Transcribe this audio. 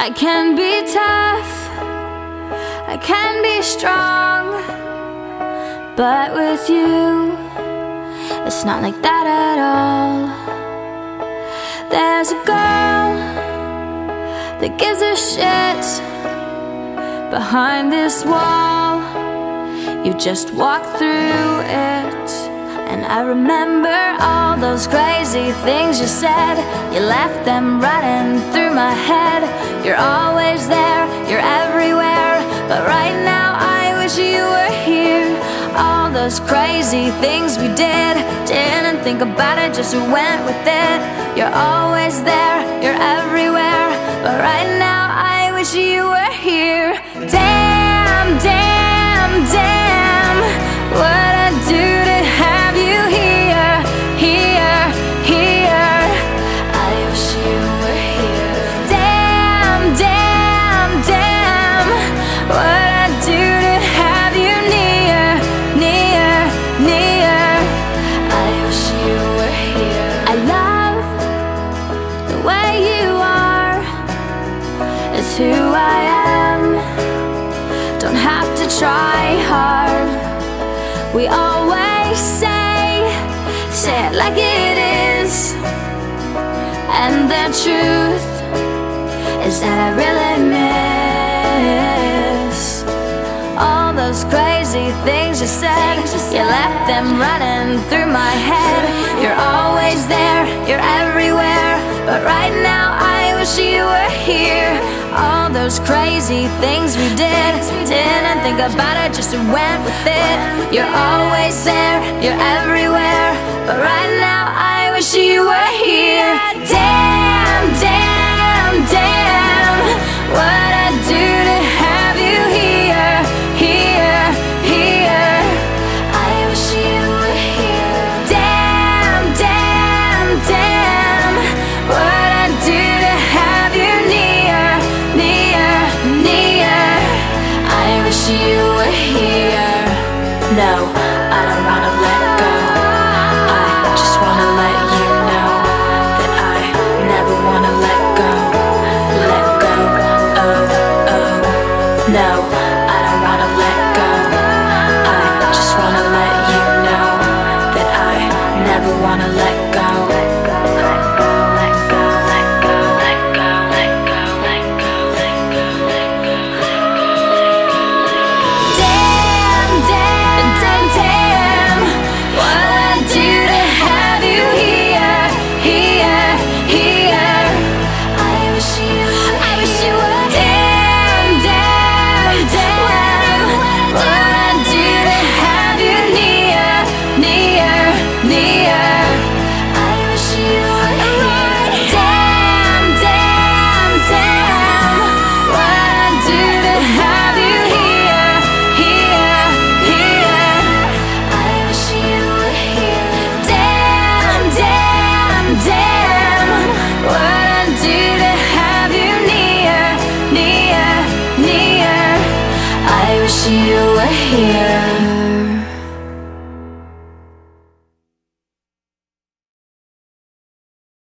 I can be tough, I can be strong, but with you, it's not like that at all. There's a girl that gives a shit behind this wall. You just walk through it. And I remember all those crazy things you said. You left them running through my head. You're always there, you're everywhere. But right now, I wish you were here. All those crazy things we did. Didn't think about it, just went with it. You're always there, you're everywhere. But right who I am. Don't have to try hard. We always say, say it like it is. And the truth is that I really miss all those crazy things you said. You left them running through my head. You're always there, you're everywhere. But right now, I wish you were here. Those crazy things we did. Didn't think about it, just went with it. You're always there, you're everywhere. But right now, I wish you No, I don't wanna let go. I just wanna let you know that I never wanna let go. Let go. Oh, oh. No, here.